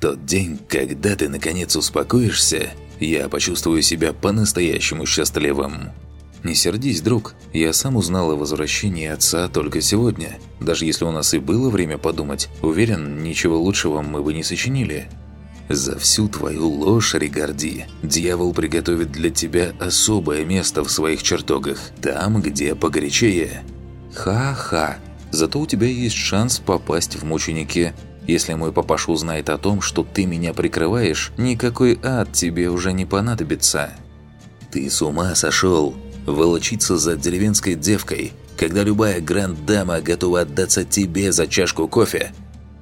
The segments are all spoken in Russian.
тот день, когда ты наконец успокоишься, я почувствую себя по-настоящему счастливым. Не сердись, друг, я сам узнал о возвращении отца только сегодня. Даже если у нас и было время подумать, уверен, ничего лучшего мы бы не сочинили. За всю твою ложь, Ригарди, дьявол приготовит для тебя особое место в своих чертогах, там, где погорячее. Ха-ха, зато у тебя есть шанс попасть в мученики. Если мой папаша узнает о том, что ты меня прикрываешь, никакой ад тебе уже не понадобится. Ты с ума сошел? Волочиться за деревенской девкой, когда любая гранд-дама готова отдаться тебе за чашку кофе?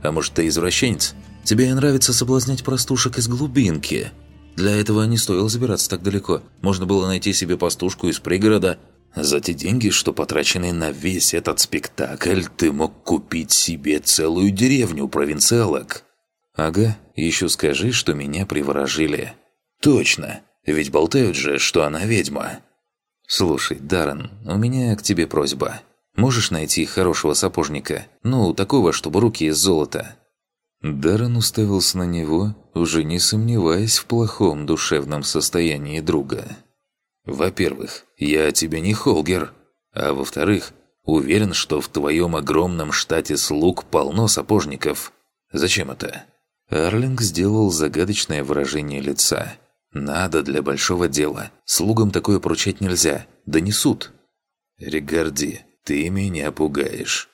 А может, ты извращенец? Тебе нравится соблазнять простушек из глубинки. Для этого не стоило забираться так далеко. Можно было найти себе пастушку из пригорода. За те деньги, что потрачены на весь этот спектакль, ты мог купить себе целую деревню провинциалок. Ага, еще скажи, что меня приворожили. Точно, ведь болтают же, что она ведьма. Слушай, Даррен, у меня к тебе просьба. Можешь найти хорошего сапожника? Ну, такого, чтобы руки из золота. Даррен уставился на него, уже не сомневаясь в плохом душевном состоянии друга. «Во-первых, я тебе не Холгер, а во-вторых, уверен, что в твоем огромном штате слуг полно сапожников. Зачем это?» Арлинг сделал загадочное выражение лица. «Надо для большого дела. Слугам такое поручать нельзя. Донесут». «Регарди, ты меня пугаешь».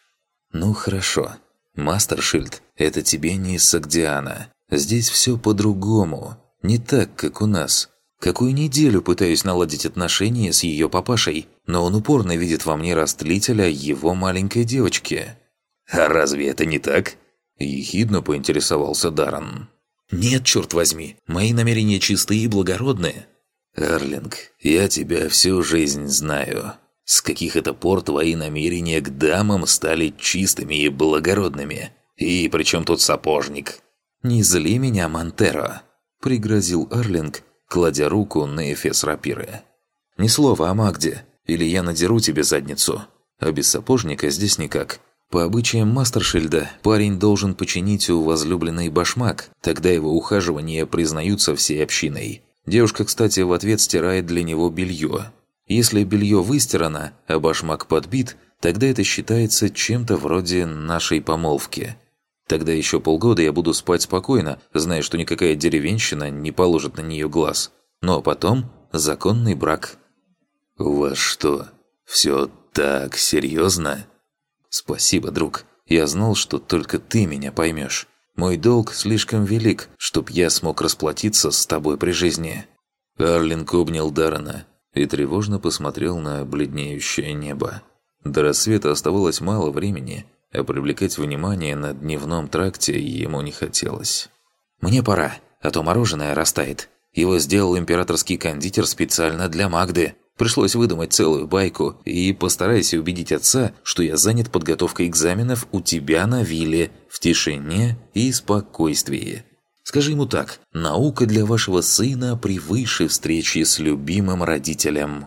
«Ну хорошо. Мастершильд – это тебе не из Сагдиана. Здесь все по-другому. Не так, как у нас. Какую неделю пытаюсь наладить отношения с ее папашей, но он упорно видит во мне растлителя его маленькой девочки. «А разве это не так?» – ехидно поинтересовался Даррен. «Нет, черт возьми, мои намерения чистые и благородные». «Арлинг, я тебя всю жизнь знаю. С каких это пор твои намерения к дамам стали чистыми и благородными? И при чем тут сапожник?» «Не зли меня, Монтеро», – пригрозил Арлинг, кладя руку на эфес рапиры. «Ни слова о Магде, или я надеру тебе задницу. А без сапожника здесь никак. По обычаям Мастершильда, парень должен починить у возлюбленной башмак, тогда его ухаживания признаются всей общиной. Девушка, кстати, в ответ стирает для него белье. Если белье выстирано, а башмак подбит, тогда это считается чем-то вроде нашей помолвки. Тогда еще полгода я буду спать спокойно, зная, что никакая деревенщина не положит на нее глаз. Но потом законный брак. «У вас что, все так серьезно?» «Спасибо, друг. Я знал, что только ты меня поймешь. Мой долг слишком велик, чтоб я смог расплатиться с тобой при жизни». Арлинг обнял Дарана и тревожно посмотрел на бледнеющее небо. До рассвета оставалось мало времени, а привлекать внимание на дневном тракте ему не хотелось. «Мне пора, а то мороженое растает. Его сделал императорский кондитер специально для Магды. Пришлось выдумать целую байку и постарайся убедить отца, что я занят подготовкой экзаменов у тебя на вилле в тишине и спокойствии. Скажи ему так, наука для вашего сына превыше встречи с любимым родителем.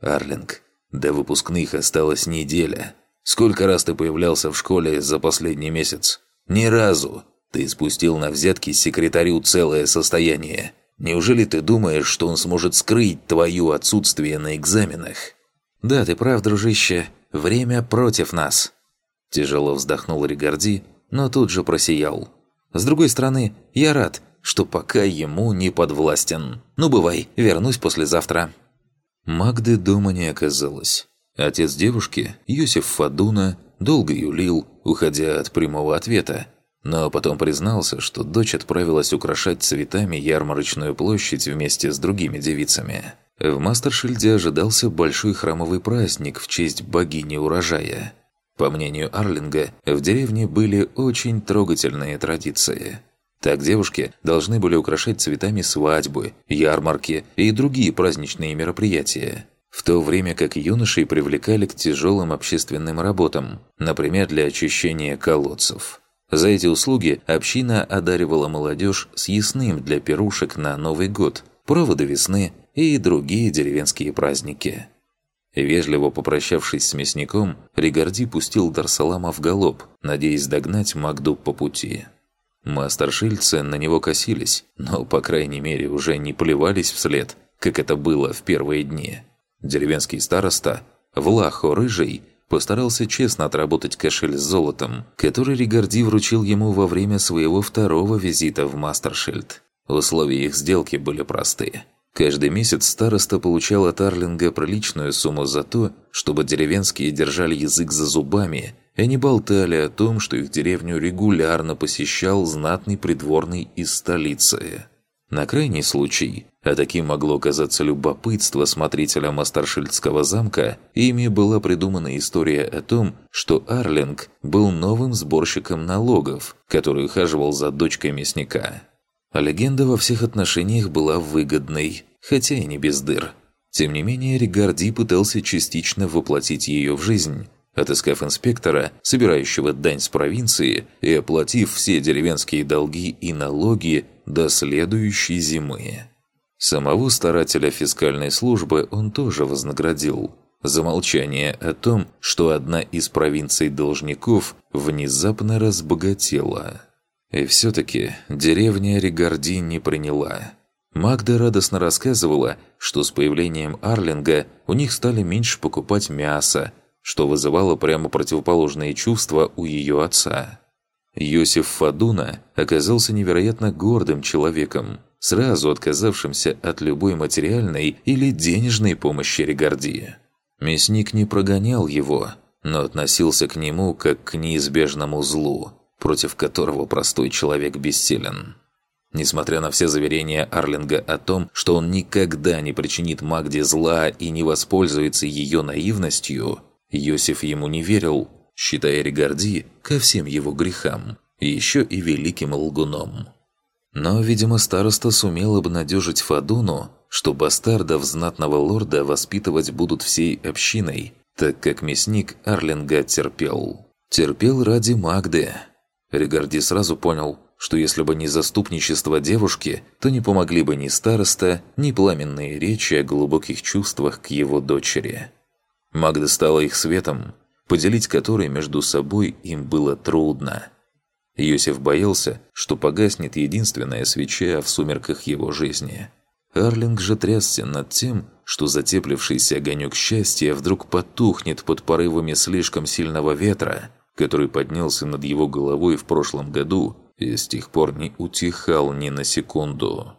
Арлинг, до выпускных осталась неделя. Сколько раз ты появлялся в школе за последний месяц? Ни разу. Ты спустил на взятки секретарю целое состояние. Неужели ты думаешь, что он сможет скрыть твое отсутствие на экзаменах? Да, ты прав, дружище. Время против нас. Тяжело вздохнул Ригарди, но тут же просиял. С другой стороны, я рад, что пока ему не подвластен. Ну, бывай, вернусь послезавтра». Магды дома не оказалось. Отец девушки, Юсиф Фадуна, долго юлил, уходя от прямого ответа. Но потом признался, что дочь отправилась украшать цветами ярмарочную площадь вместе с другими девицами. В Мастершильде ожидался большой храмовый праздник в честь богини урожая – по мнению Арлинга, в деревне были очень трогательные традиции. Так девушки должны были украшать цветами свадьбы, ярмарки и другие праздничные мероприятия. В то время как юношей привлекали к тяжелым общественным работам, например, для очищения колодцев. За эти услуги община одаривала молодежь съестным для пирушек на Новый год, проводы весны и другие деревенские праздники. Вежливо попрощавшись с мясником, Ригарди пустил Дарсалама в галоп, надеясь догнать Магду по пути. Мастершильцы на него косились, но, по крайней мере, уже не плевались вслед, как это было в первые дни. Деревенский староста, Влахо Рыжий, постарался честно отработать кошель с золотом, который Ригарди вручил ему во время своего второго визита в Мастершильд. Условия их сделки были простые. Каждый месяц староста получал от Арлинга приличную сумму за то, чтобы деревенские держали язык за зубами и не болтали о том, что их деревню регулярно посещал знатный придворный из столицы. На крайний случай, а таким могло казаться любопытство смотрителя Мастаршильдского замка, ими была придумана история о том, что Арлинг был новым сборщиком налогов, который ухаживал за дочкой мясника. А легенда во всех отношениях была выгодной, хотя и не без дыр. Тем не менее, Ригарди пытался частично воплотить ее в жизнь, отыскав инспектора, собирающего дань с провинции и оплатив все деревенские долги и налоги до следующей зимы. Самого старателя фискальной службы он тоже вознаградил за молчание о том, что одна из провинций должников внезапно разбогатела. И все-таки деревня Ригарди не приняла. Магда радостно рассказывала, что с появлением Арлинга у них стали меньше покупать мясо, что вызывало прямо противоположные чувства у ее отца. Йосиф Фадуна оказался невероятно гордым человеком, сразу отказавшимся от любой материальной или денежной помощи Ригарди. Мясник не прогонял его, но относился к нему как к неизбежному злу – против которого простой человек бессилен. Несмотря на все заверения Арлинга о том, что он никогда не причинит Магде зла и не воспользуется ее наивностью, Йосиф ему не верил, считая Ригарди ко всем его грехам, еще и великим лгуном. Но, видимо, староста сумел обнадежить Фадуну, что бастардов знатного лорда воспитывать будут всей общиной, так как мясник Арлинга терпел. Терпел ради Магды, Ригарди сразу понял, что если бы не заступничество девушки, то не помогли бы ни староста, ни пламенные речи о глубоких чувствах к его дочери. Магда стала их светом, поделить который между собой им было трудно. Йосиф боялся, что погаснет единственная свеча в сумерках его жизни. Арлинг же трясся над тем, что затеплившийся огонек счастья вдруг потухнет под порывами слишком сильного ветра – который поднялся над его головой в прошлом году и с тех пор не утихал ни на секунду.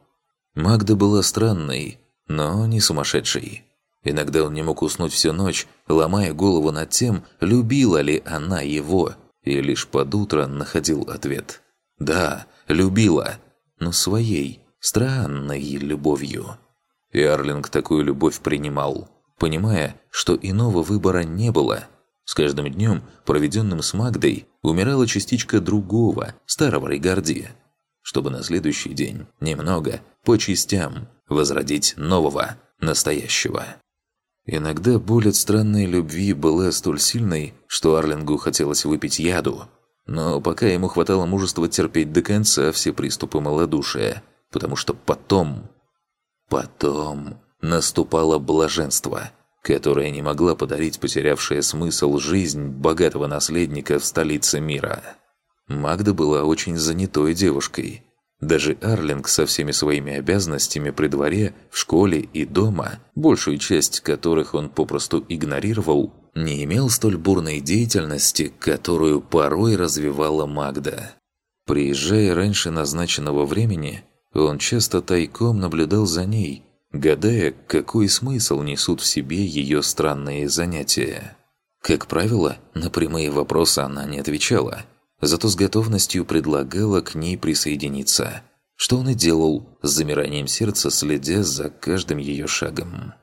Магда была странной, но не сумасшедшей. Иногда он не мог уснуть всю ночь, ломая голову над тем, любила ли она его, и лишь под утро находил ответ. Да, любила, но своей, странной любовью. И Арлинг такую любовь принимал, понимая, что иного выбора не было – с каждым днем, проведенным с Магдой, умирала частичка другого, старого Ригарди, чтобы на следующий день, немного, по частям, возродить нового, настоящего. Иногда боль от странной любви была столь сильной, что Арлингу хотелось выпить яду. Но пока ему хватало мужества терпеть до конца все приступы малодушия, потому что потом... Потом наступало блаженство – которая не могла подарить потерявшая смысл жизнь богатого наследника в столице мира. Магда была очень занятой девушкой. Даже Арлинг со всеми своими обязанностями при дворе, в школе и дома, большую часть которых он попросту игнорировал, не имел столь бурной деятельности, которую порой развивала Магда. Приезжая раньше назначенного времени, он часто тайком наблюдал за ней – гадая, какой смысл несут в себе ее странные занятия. Как правило, на прямые вопросы она не отвечала, зато с готовностью предлагала к ней присоединиться, что он и делал, с замиранием сердца следя за каждым ее шагом.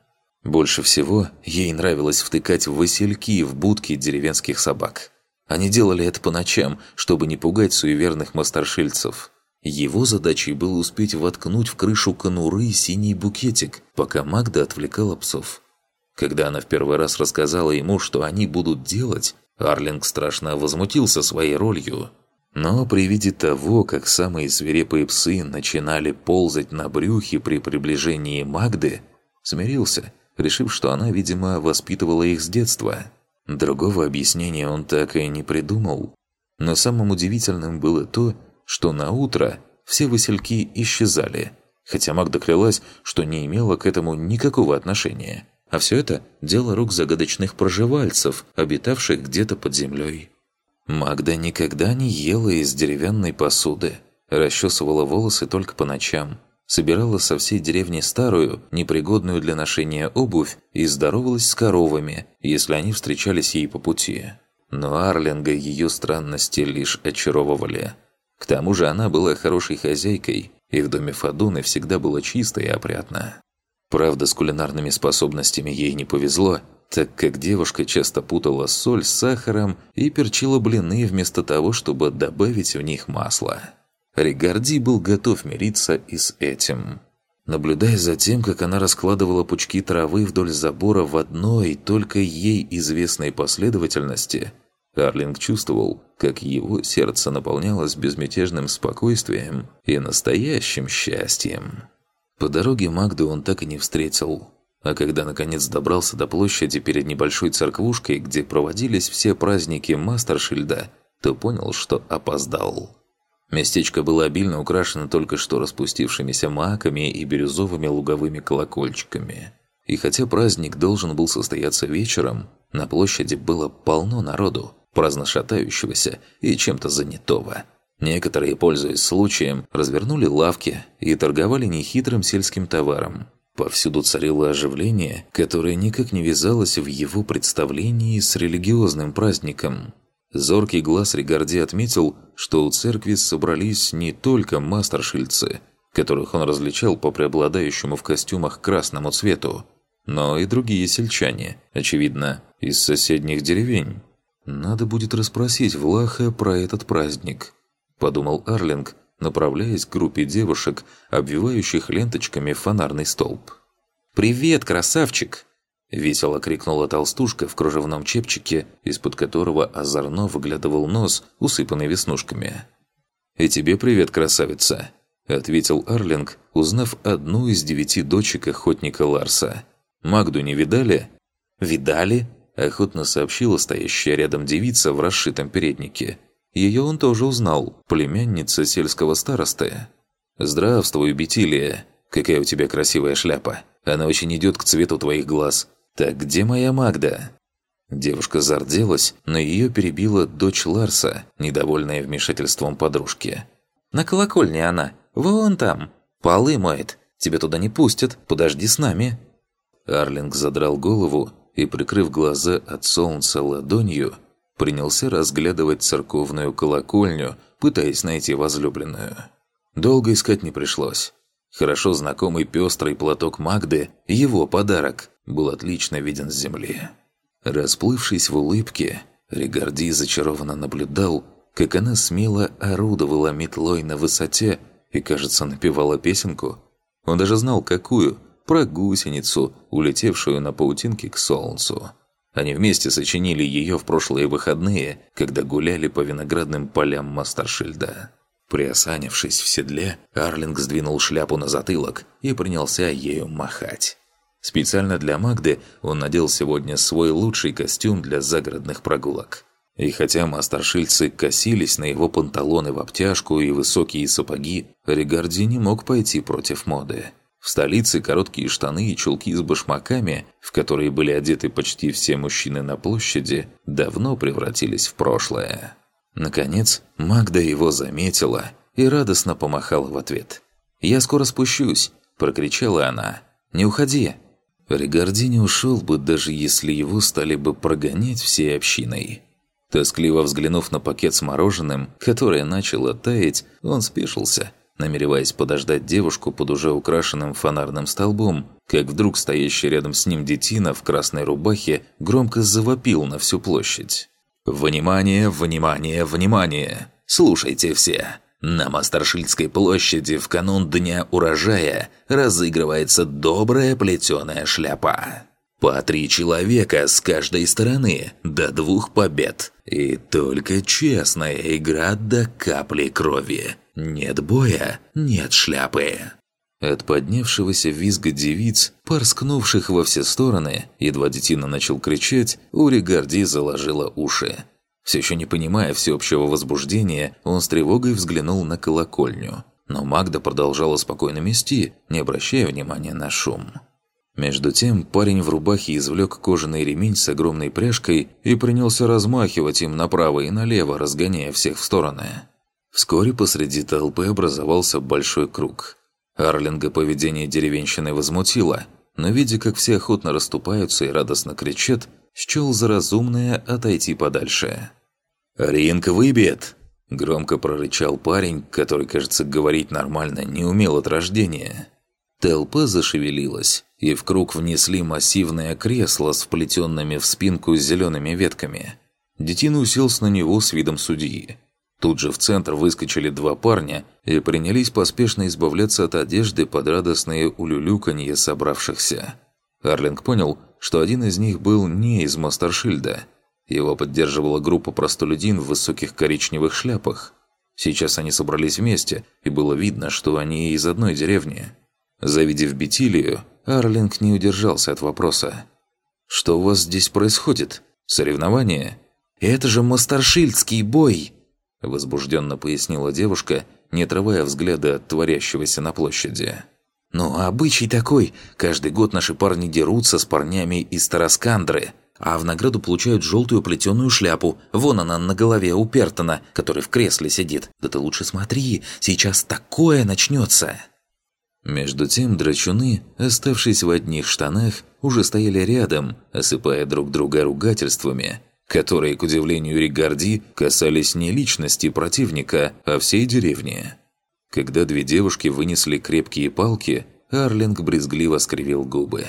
Больше всего ей нравилось втыкать васильки в будки деревенских собак. Они делали это по ночам, чтобы не пугать суеверных мастершильцев – его задачей было успеть воткнуть в крышу конуры синий букетик, пока Магда отвлекала псов. Когда она в первый раз рассказала ему, что они будут делать, Арлинг страшно возмутился своей ролью. Но при виде того, как самые свирепые псы начинали ползать на брюхе при приближении Магды, смирился, решив, что она, видимо, воспитывала их с детства. Другого объяснения он так и не придумал. Но самым удивительным было то, что на утро все васильки исчезали, хотя Магда клялась, что не имела к этому никакого отношения. А все это – дело рук загадочных проживальцев, обитавших где-то под землей. Магда никогда не ела из деревянной посуды, расчесывала волосы только по ночам, собирала со всей деревни старую, непригодную для ношения обувь и здоровалась с коровами, если они встречались ей по пути. Но Арлинга ее странности лишь очаровывали. К тому же она была хорошей хозяйкой, и в доме Фадуны всегда было чисто и опрятно. Правда, с кулинарными способностями ей не повезло, так как девушка часто путала соль с сахаром и перчила блины вместо того, чтобы добавить в них масло. Ригарди был готов мириться и с этим. Наблюдая за тем, как она раскладывала пучки травы вдоль забора в одной, только ей известной последовательности, Арлинг чувствовал, как его сердце наполнялось безмятежным спокойствием и настоящим счастьем. По дороге Магду он так и не встретил. А когда наконец добрался до площади перед небольшой церквушкой, где проводились все праздники Мастершильда, то понял, что опоздал. Местечко было обильно украшено только что распустившимися маками и бирюзовыми луговыми колокольчиками. И хотя праздник должен был состояться вечером, на площади было полно народу, праздно шатающегося и чем-то занятого. Некоторые, пользуясь случаем, развернули лавки и торговали нехитрым сельским товаром. Повсюду царило оживление, которое никак не вязалось в его представлении с религиозным праздником. Зоркий глаз Ригарди отметил, что у церкви собрались не только мастершильцы, которых он различал по преобладающему в костюмах красному цвету, но и другие сельчане, очевидно, из соседних деревень. «Надо будет расспросить Влаха про этот праздник», – подумал Арлинг, направляясь к группе девушек, обвивающих ленточками фонарный столб. «Привет, красавчик!» Весело крикнула толстушка в кружевном чепчике, из-под которого озорно выглядывал нос, усыпанный веснушками. «И тебе привет, красавица!» – ответил Арлинг, узнав одну из девяти дочек охотника Ларса. «Магду не видали?» «Видали?» – охотно сообщила стоящая рядом девица в расшитом переднике. Ее он тоже узнал, племянница сельского старосты. «Здравствуй, Бетилия! Какая у тебя красивая шляпа! Она очень идет к цвету твоих глаз!» «Так где моя Магда?» Девушка зарделась, но ее перебила дочь Ларса, недовольная вмешательством подружки. «На колокольне она. Вон там. Полы моет. Тебя туда не пустят. Подожди с нами». Арлинг задрал голову и, прикрыв глаза от солнца ладонью, принялся разглядывать церковную колокольню, пытаясь найти возлюбленную. Долго искать не пришлось. Хорошо знакомый пестрый платок Магды – его подарок был отлично виден с земли. Расплывшись в улыбке, Ригарди зачарованно наблюдал, как она смело орудовала метлой на высоте и, кажется, напевала песенку. Он даже знал, какую – про гусеницу, улетевшую на паутинке к солнцу. Они вместе сочинили ее в прошлые выходные, когда гуляли по виноградным полям Мастершильда. Приосанившись в седле, Арлинг сдвинул шляпу на затылок и принялся ею махать. Специально для Магды он надел сегодня свой лучший костюм для загородных прогулок. И хотя мастершильцы косились на его панталоны в обтяжку и высокие сапоги, Ригарди не мог пойти против моды. В столице короткие штаны и чулки с башмаками, в которые были одеты почти все мужчины на площади, давно превратились в прошлое. Наконец, Магда его заметила и радостно помахала в ответ. «Я скоро спущусь!» – прокричала она. «Не уходи!» Ригарди не ушел бы, даже если его стали бы прогонять всей общиной. Тоскливо взглянув на пакет с мороженым, которое начало таять, он спешился, намереваясь подождать девушку под уже украшенным фонарным столбом, как вдруг стоящий рядом с ним детина в красной рубахе громко завопил на всю площадь. «Внимание, внимание, внимание! Слушайте все! На Мастершильдской площади в канун Дня урожая разыгрывается добрая плетеная шляпа. По три человека с каждой стороны до двух побед. И только честная игра до капли крови. Нет боя, нет шляпы. От поднявшегося визга девиц, порскнувших во все стороны, едва детина начал кричать, Ури Горди заложила уши. Все еще не понимая всеобщего возбуждения, он с тревогой взглянул на колокольню. Но Магда продолжала спокойно мести, не обращая внимания на шум. Между тем парень в рубахе извлек кожаный ремень с огромной пряжкой и принялся размахивать им направо и налево, разгоняя всех в стороны. Вскоре посреди толпы образовался большой круг. Арлинга поведение деревенщины возмутило, но видя, как все охотно расступаются и радостно кричат, счел за разумное отойти подальше. «Ринг выбит!» – громко прорычал парень, который, кажется, говорить нормально не умел от рождения. Толпа зашевелилась, и в круг внесли массивное кресло с вплетенными в спинку зелеными ветками. Детина уселся на него с видом судьи. Тут же в центр выскочили два парня и принялись поспешно избавляться от одежды под радостные улюлюканье собравшихся. Арлинг понял, что один из них был не из Мастершильда. Его поддерживала группа простолюдин в высоких коричневых шляпах. Сейчас они собрались вместе, и было видно, что они из одной деревни. Завидев Бетилию, Арлинг не удержался от вопроса. «Что у вас здесь происходит? Соревнование?» «Это же Мастершильдский бой!» Возбужденно пояснила девушка, не отрывая взгляда от творящегося на площади. «Ну, обычай такой. Каждый год наши парни дерутся с парнями из Тараскандры, а в награду получают желтую плетеную шляпу. Вон она на голове у Пертона, который в кресле сидит. Да ты лучше смотри, сейчас такое начнется!» Между тем драчуны, оставшись в одних штанах, уже стояли рядом, осыпая друг друга ругательствами, которые, к удивлению Ригарди, касались не личности противника, а всей деревни. Когда две девушки вынесли крепкие палки, Арлинг брезгливо скривил губы.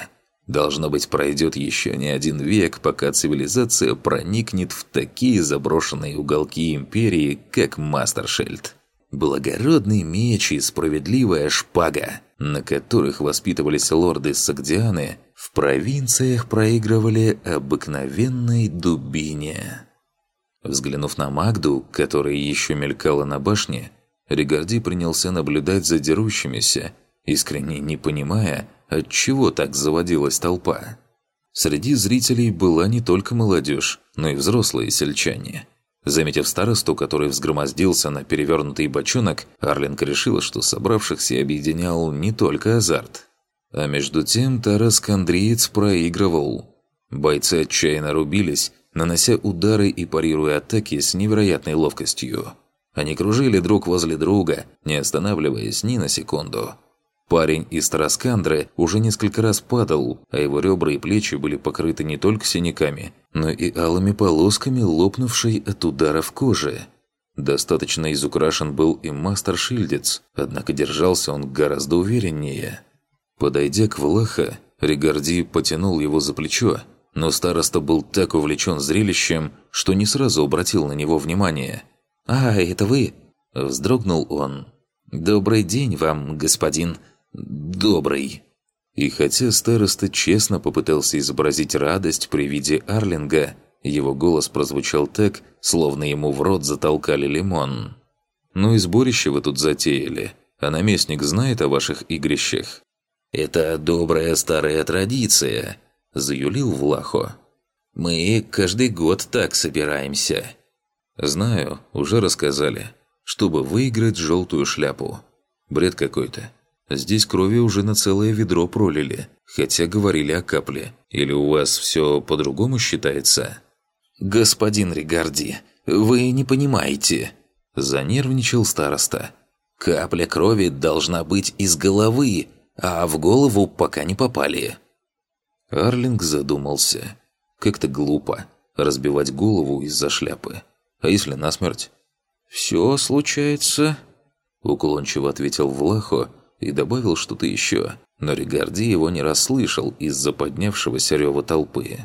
Должно быть, пройдет еще не один век, пока цивилизация проникнет в такие заброшенные уголки Империи, как Мастершельд благородный меч и справедливая шпага, на которых воспитывались лорды Сагдианы, в провинциях проигрывали обыкновенной дубине. Взглянув на Магду, которая еще мелькала на башне, Ригарди принялся наблюдать за дерущимися, искренне не понимая, от чего так заводилась толпа. Среди зрителей была не только молодежь, но и взрослые сельчане – Заметив старосту, который взгромоздился на перевернутый бочонок, Арлинг решила, что собравшихся объединял не только азарт. А между тем Тарас Кандриец проигрывал. Бойцы отчаянно рубились, нанося удары и парируя атаки с невероятной ловкостью. Они кружили друг возле друга, не останавливаясь ни на секунду. Парень из Тараскандры уже несколько раз падал, а его ребра и плечи были покрыты не только синяками, но и алыми полосками, лопнувшей от ударов кожи. Достаточно изукрашен был и мастер Шильдец, однако держался он гораздо увереннее. Подойдя к Влаха, Ригарди потянул его за плечо, но староста был так увлечен зрелищем, что не сразу обратил на него внимание. «А, это вы?» – вздрогнул он. «Добрый день вам, господин добрый». И хотя староста честно попытался изобразить радость при виде Арлинга, его голос прозвучал так, словно ему в рот затолкали лимон. «Ну и сборище вы тут затеяли, а наместник знает о ваших игрищах?» «Это добрая старая традиция», – заюлил Влахо. «Мы каждый год так собираемся». «Знаю, уже рассказали, чтобы выиграть желтую шляпу. Бред какой-то. Здесь крови уже на целое ведро пролили, хотя говорили о капле. Или у вас все по-другому считается?» «Господин Ригарди, вы не понимаете», – занервничал староста. «Капля крови должна быть из головы, а в голову пока не попали». Арлинг задумался. Как-то глупо разбивать голову из-за шляпы. А если насмерть? «Все случается», – уклончиво ответил Влахо, и добавил что-то еще, но Ригарди его не расслышал из-за поднявшегося рева толпы.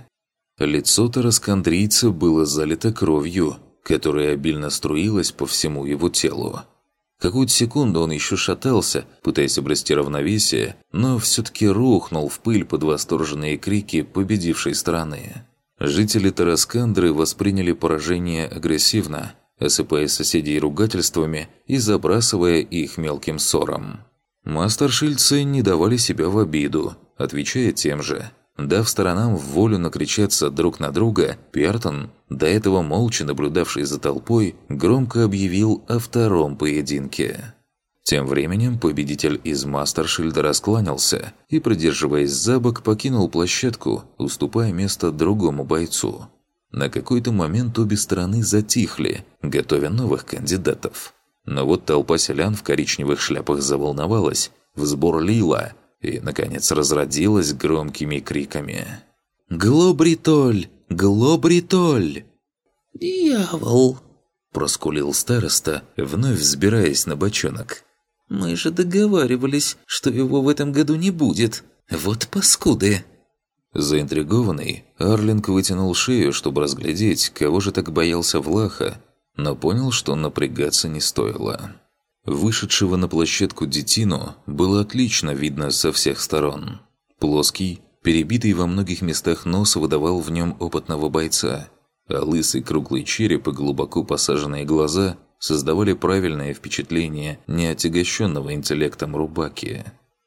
Лицо тараскандрийца было залито кровью, которая обильно струилась по всему его телу. Какую-то секунду он еще шатался, пытаясь обрести равновесие, но все-таки рухнул в пыль под восторженные крики победившей страны. Жители Тараскандры восприняли поражение агрессивно, осыпая соседей ругательствами и забрасывая их мелким ссором. Мастершильцы не давали себя в обиду, отвечая тем же. Дав сторонам в волю накричаться друг на друга, Пертон, до этого молча наблюдавший за толпой, громко объявил о втором поединке. Тем временем победитель из Мастершильда раскланялся и, придерживаясь за бок, покинул площадку, уступая место другому бойцу. На какой-то момент обе стороны затихли, готовя новых кандидатов. Но вот толпа селян в коричневых шляпах заволновалась, взбурлила – и, наконец, разродилась громкими криками. «Глобритоль! Глобритоль!» «Дьявол!» – проскулил староста, вновь взбираясь на бочонок. «Мы же договаривались, что его в этом году не будет. Вот паскуды!» Заинтригованный, Арлинг вытянул шею, чтобы разглядеть, кого же так боялся Влаха, но понял, что напрягаться не стоило. Вышедшего на площадку детину было отлично видно со всех сторон. Плоский, перебитый во многих местах нос выдавал в нем опытного бойца, а лысый круглый череп и глубоко посаженные глаза создавали правильное впечатление неотягощенного интеллектом рубаки.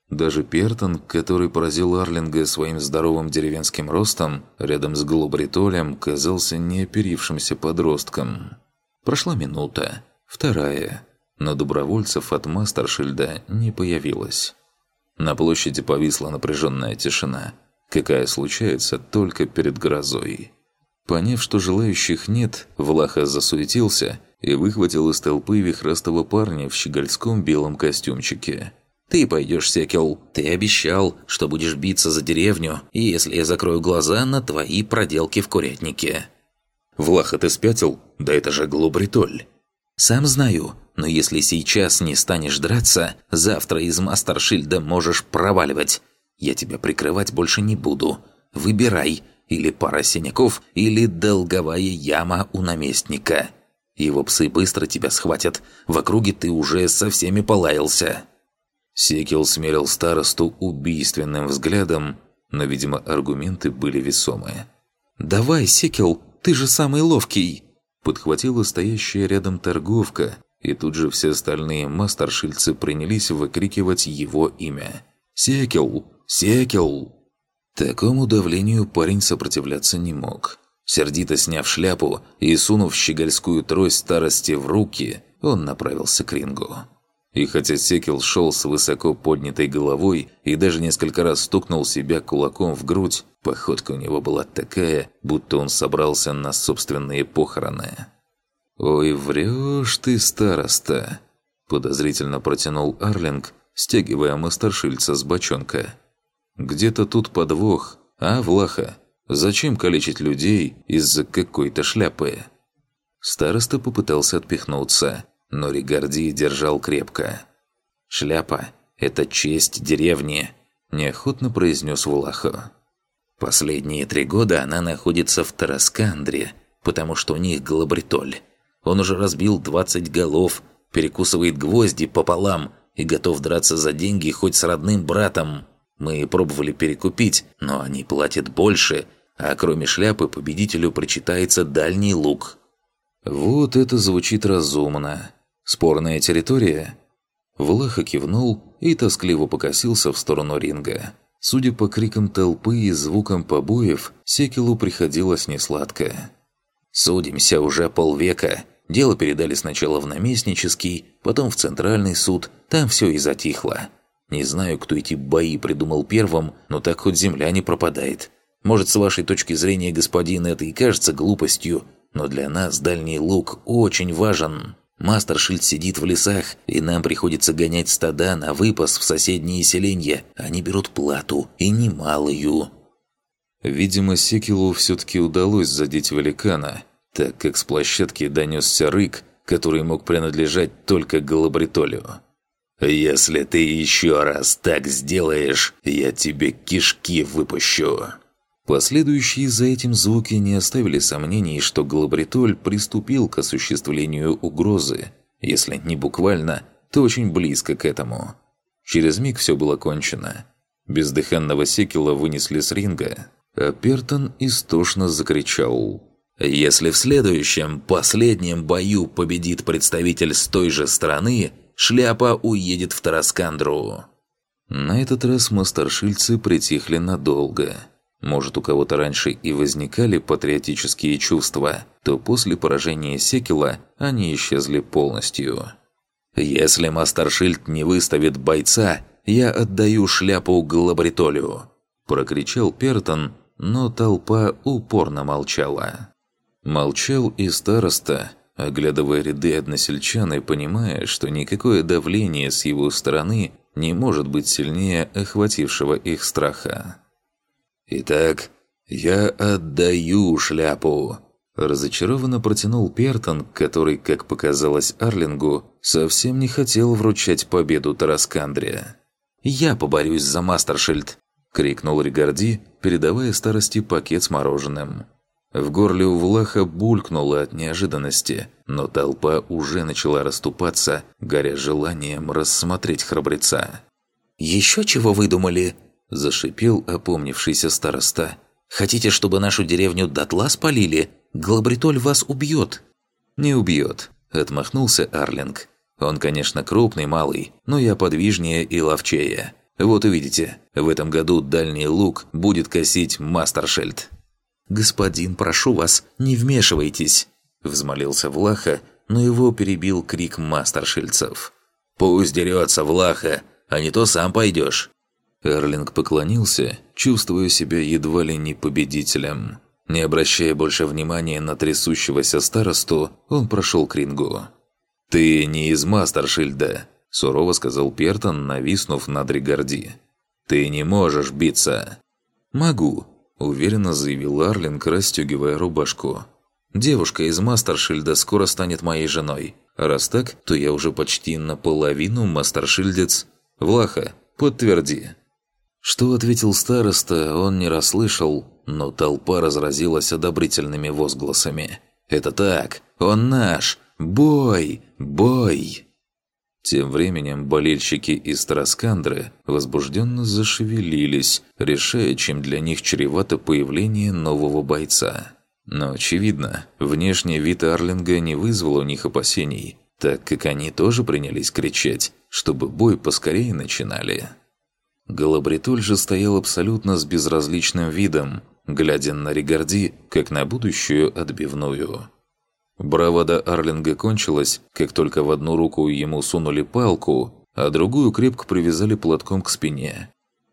Даже Пертон, который поразил Арлинга своим здоровым деревенским ростом, рядом с Глобритолем казался неоперившимся подростком. Прошла минута, вторая – но добровольцев от Мастершильда не появилось. На площади повисла напряженная тишина, какая случается только перед грозой. Поняв, что желающих нет, Влаха засуетился и выхватил из толпы вихрастого парня в щегольском белом костюмчике. «Ты пойдешь, Секел. Ты обещал, что будешь биться за деревню, если я закрою глаза на твои проделки в курятнике». «Влаха, ты спятил? Да это же Глубритоль!» «Сам знаю, но если сейчас не станешь драться, завтра из Мастершильда можешь проваливать. Я тебя прикрывать больше не буду. Выбирай, или пара синяков, или долговая яма у наместника. Его псы быстро тебя схватят. В округе ты уже со всеми полаялся». Секел смерил старосту убийственным взглядом, но, видимо, аргументы были весомые. «Давай, Секел, ты же самый ловкий!» Подхватила стоящая рядом торговка, и тут же все остальные мастершильцы принялись выкрикивать его имя. «Секел! Секел!» Такому давлению парень сопротивляться не мог. Сердито сняв шляпу и сунув щегольскую трость старости в руки, он направился к рингу. И хотя Секел шел с высоко поднятой головой и даже несколько раз стукнул себя кулаком в грудь, походка у него была такая, будто он собрался на собственные похороны. «Ой, врешь ты, староста!» Подозрительно протянул Арлинг, стягивая мастершильца с бочонка. «Где-то тут подвох, а, Влаха? Зачем калечить людей из-за какой-то шляпы?» Староста попытался отпихнуться, но Ригарди держал крепко. «Шляпа – это честь деревни», – неохотно произнес Влаха. «Последние три года она находится в Тараскандре, потому что у них глабритоль. Он уже разбил 20 голов, перекусывает гвозди пополам и готов драться за деньги хоть с родным братом. Мы пробовали перекупить, но они платят больше, а кроме шляпы победителю прочитается дальний лук. Вот это звучит разумно. Спорная территория? Влаха кивнул и тоскливо покосился в сторону ринга. Судя по крикам толпы и звукам побоев, Секелу приходилось несладко. «Судимся уже полвека. Дело передали сначала в наместнический, потом в центральный суд, там все и затихло. Не знаю, кто эти бои придумал первым, но так хоть земля не пропадает. Может, с вашей точки зрения, господин, это и кажется глупостью, но для нас дальний луг очень важен. Мастершильд сидит в лесах, и нам приходится гонять стада на выпас в соседние селения. Они берут плату, и немалую. Видимо, Секилу все-таки удалось задеть великана, так как с площадки донесся рык, который мог принадлежать только Галабритолю. «Если ты еще раз так сделаешь, я тебе кишки выпущу!» Последующие за этим звуки не оставили сомнений, что Галабритоль приступил к осуществлению угрозы, если не буквально, то очень близко к этому. Через миг все было кончено. Бездыханного Секела вынесли с ринга, а Пертон истошно закричал – если в следующем, последнем бою победит представитель с той же стороны, шляпа уедет в Тараскандру. На этот раз мастершильцы притихли надолго. Может, у кого-то раньше и возникали патриотические чувства, то после поражения Секела они исчезли полностью. «Если Мастершильд не выставит бойца, я отдаю шляпу Глабритолю!» Прокричал Пертон, но толпа упорно молчала. Молчал и староста, оглядывая ряды односельчан и понимая, что никакое давление с его стороны не может быть сильнее охватившего их страха. «Итак, я отдаю шляпу!» Разочарованно протянул Пертон, который, как показалось Арлингу, совсем не хотел вручать победу Тараскандре. «Я поборюсь за Мастершильд!» – крикнул Ригарди, передавая старости пакет с мороженым. В горле у Влаха булькнуло от неожиданности, но толпа уже начала расступаться, горя желанием рассмотреть храбреца. «Еще чего выдумали?» – зашипел опомнившийся староста. «Хотите, чтобы нашу деревню дотла спалили? Глабритоль вас убьет!» «Не убьет», – отмахнулся Арлинг. «Он, конечно, крупный, малый, но я подвижнее и ловчее. Вот увидите, в этом году дальний лук будет косить Мастершельд». «Господин, прошу вас, не вмешивайтесь!» – взмолился Влаха, но его перебил крик мастершильцев. «Пусть дерется Влаха, а не то сам пойдешь!» Эрлинг поклонился, чувствуя себя едва ли не победителем. Не обращая больше внимания на трясущегося старосту, он прошел к рингу. «Ты не из Мастершильда», – сурово сказал Пертон, нависнув над Ригарди. «Ты не можешь биться». «Могу», Уверенно заявил Арлинг, расстегивая рубашку. «Девушка из Мастершильда скоро станет моей женой. раз так, то я уже почти наполовину Мастершильдец. Влаха, подтверди». Что ответил староста, он не расслышал, но толпа разразилась одобрительными возгласами. «Это так! Он наш! Бой! Бой!» Тем временем болельщики из Тараскандры возбужденно зашевелились, решая, чем для них чревато появление нового бойца. Но, очевидно, внешний вид Арлинга не вызвал у них опасений, так как они тоже принялись кричать, чтобы бой поскорее начинали. Галабритоль же стоял абсолютно с безразличным видом, глядя на Ригарди, как на будущую отбивную. Бравада Арлинга кончилась, как только в одну руку ему сунули палку, а другую крепко привязали платком к спине.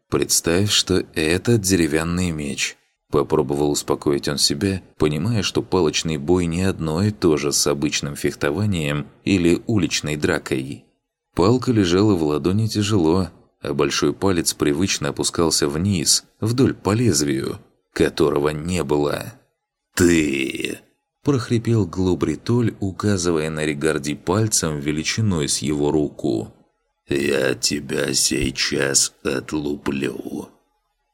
«Представь, что это деревянный меч», – попробовал успокоить он себя, понимая, что палочный бой не одно и то же с обычным фехтованием или уличной дракой. Палка лежала в ладони тяжело, а большой палец привычно опускался вниз, вдоль по лезвию, которого не было. «Ты!» Прохрипел Глобритоль, указывая на Ригарди пальцем величиной с его руку. «Я тебя сейчас отлуплю».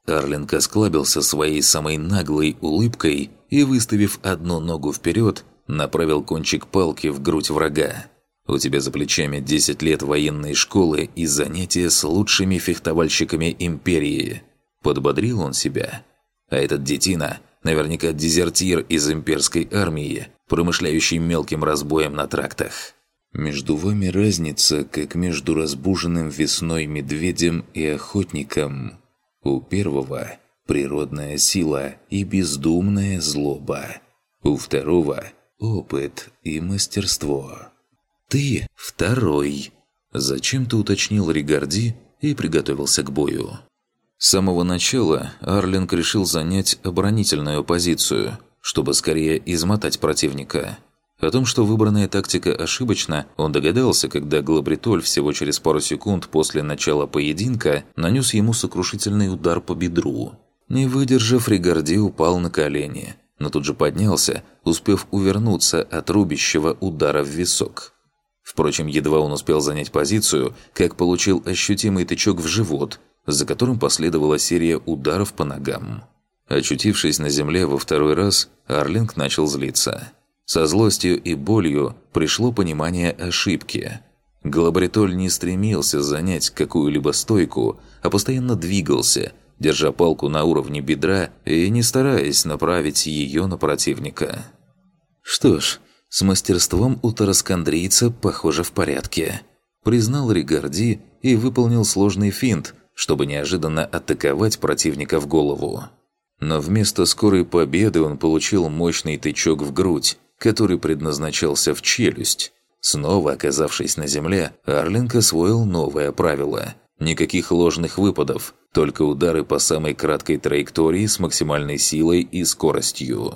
Арлинг осклабился своей самой наглой улыбкой и, выставив одну ногу вперед, направил кончик палки в грудь врага. «У тебя за плечами 10 лет военной школы и занятия с лучшими фехтовальщиками Империи». Подбодрил он себя. А этот детина – Наверняка дезертир из имперской армии, промышляющий мелким разбоем на трактах. Между вами разница, как между разбуженным весной медведем и охотником. У первого – природная сила и бездумная злоба. У второго – опыт и мастерство. Ты – второй. Зачем-то уточнил Ригарди и приготовился к бою. С самого начала Арлинг решил занять оборонительную позицию, чтобы скорее измотать противника. О том, что выбранная тактика ошибочна, он догадался, когда Глабритоль всего через пару секунд после начала поединка нанес ему сокрушительный удар по бедру. Не выдержав, Ригарди упал на колени, но тут же поднялся, успев увернуться от рубящего удара в висок. Впрочем, едва он успел занять позицию, как получил ощутимый тычок в живот – за которым последовала серия ударов по ногам. Очутившись на земле во второй раз, Арлинг начал злиться. Со злостью и болью пришло понимание ошибки. Глабритоль не стремился занять какую-либо стойку, а постоянно двигался, держа палку на уровне бедра и не стараясь направить ее на противника. Что ж, с мастерством у тараскандрийца, похоже, в порядке. Признал Ригарди и выполнил сложный финт, чтобы неожиданно атаковать противника в голову. Но вместо скорой победы он получил мощный тычок в грудь, который предназначался в челюсть. Снова оказавшись на земле, Арлинг освоил новое правило. Никаких ложных выпадов, только удары по самой краткой траектории с максимальной силой и скоростью.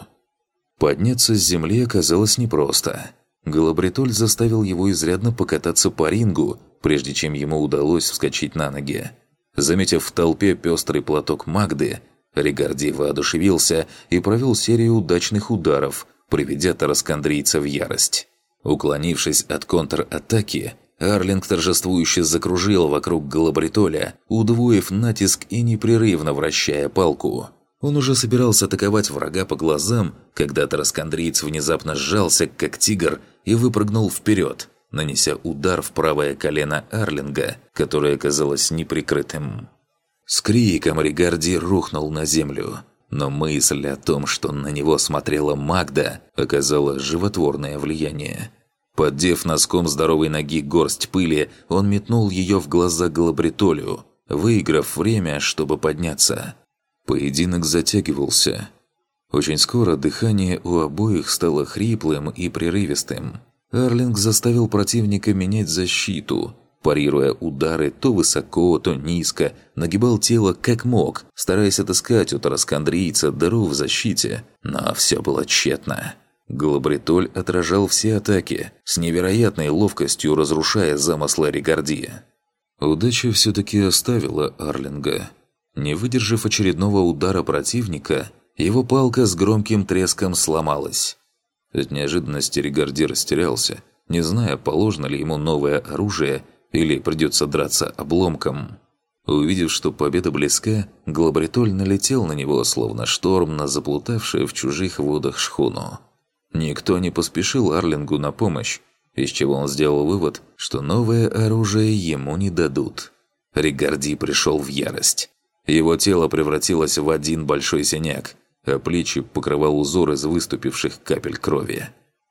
Подняться с земли оказалось непросто. Галабритоль заставил его изрядно покататься по рингу, прежде чем ему удалось вскочить на ноги. Заметив в толпе пестрый платок Магды, Ригарди воодушевился и провел серию удачных ударов, приведя тараскандрийца в ярость. Уклонившись от контр-атаки, Арлинг торжествующе закружил вокруг Галабритоля, удвоив натиск и непрерывно вращая палку. Он уже собирался атаковать врага по глазам, когда тараскандриец внезапно сжался, как тигр, и выпрыгнул вперед, нанеся удар в правое колено Арлинга, которое оказалось неприкрытым. С криком Ригарди рухнул на землю, но мысль о том, что на него смотрела Магда, оказала животворное влияние. Поддев носком здоровой ноги горсть пыли, он метнул ее в глаза Галабритолю, выиграв время, чтобы подняться. Поединок затягивался. Очень скоро дыхание у обоих стало хриплым и прерывистым. Арлинг заставил противника менять защиту, парируя удары то высоко, то низко, нагибал тело как мог, стараясь отыскать у тараскандрийца дыру в защите, но все было тщетно. Галабритоль отражал все атаки, с невероятной ловкостью разрушая замыслы Ригардия. Удача все-таки оставила Арлинга. Не выдержав очередного удара противника, его палка с громким треском сломалась. От неожиданности Ригарди растерялся, не зная, положено ли ему новое оружие или придется драться обломком. Увидев, что победа близка, Глабритоль налетел на него, словно шторм на заплутавшую в чужих водах шхуну. Никто не поспешил Арлингу на помощь, из чего он сделал вывод, что новое оружие ему не дадут. Ригарди пришел в ярость. Его тело превратилось в один большой синяк, а плечи покрывал узор из выступивших капель крови.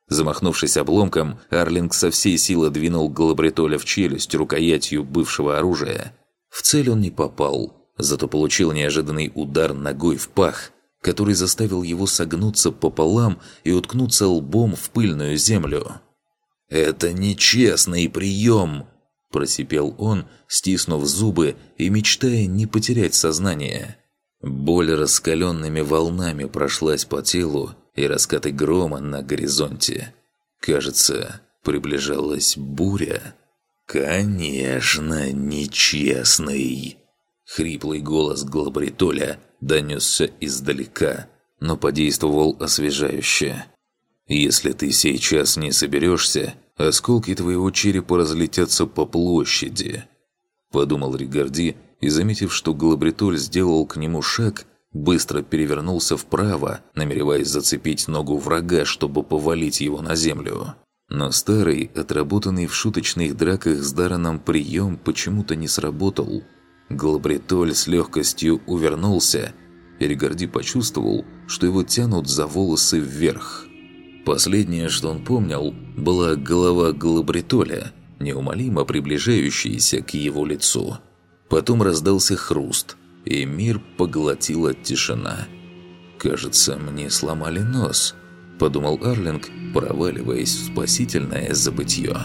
Замахнувшись обломком, Арлинг со всей силы двинул Галабритоля в челюсть рукоятью бывшего оружия. В цель он не попал, зато получил неожиданный удар ногой в пах, который заставил его согнуться пополам и уткнуться лбом в пыльную землю. «Это нечестный прием!» – просипел он, стиснув зубы и мечтая не потерять сознание. Боль раскаленными волнами прошлась по телу, и раскаты грома на горизонте. Кажется, приближалась буря. «Конечно, нечестный!» Хриплый голос Глабритоля донесся издалека, но подействовал освежающе. «Если ты сейчас не соберешься, осколки твоего черепа разлетятся по площади», – подумал Ригарди, и, заметив, что Глабритоль сделал к нему шаг, быстро перевернулся вправо, намереваясь зацепить ногу врага, чтобы повалить его на землю. Но старый, отработанный в шуточных драках с Дараном прием почему-то не сработал – Глабритоль с легкостью увернулся, и Ригарди почувствовал, что его тянут за волосы вверх. Последнее, что он помнил, была голова Глабритоля, неумолимо приближающаяся к его лицу. Потом раздался хруст, и мир поглотила тишина. «Кажется, мне сломали нос», – подумал Арлинг, проваливаясь в спасительное забытье.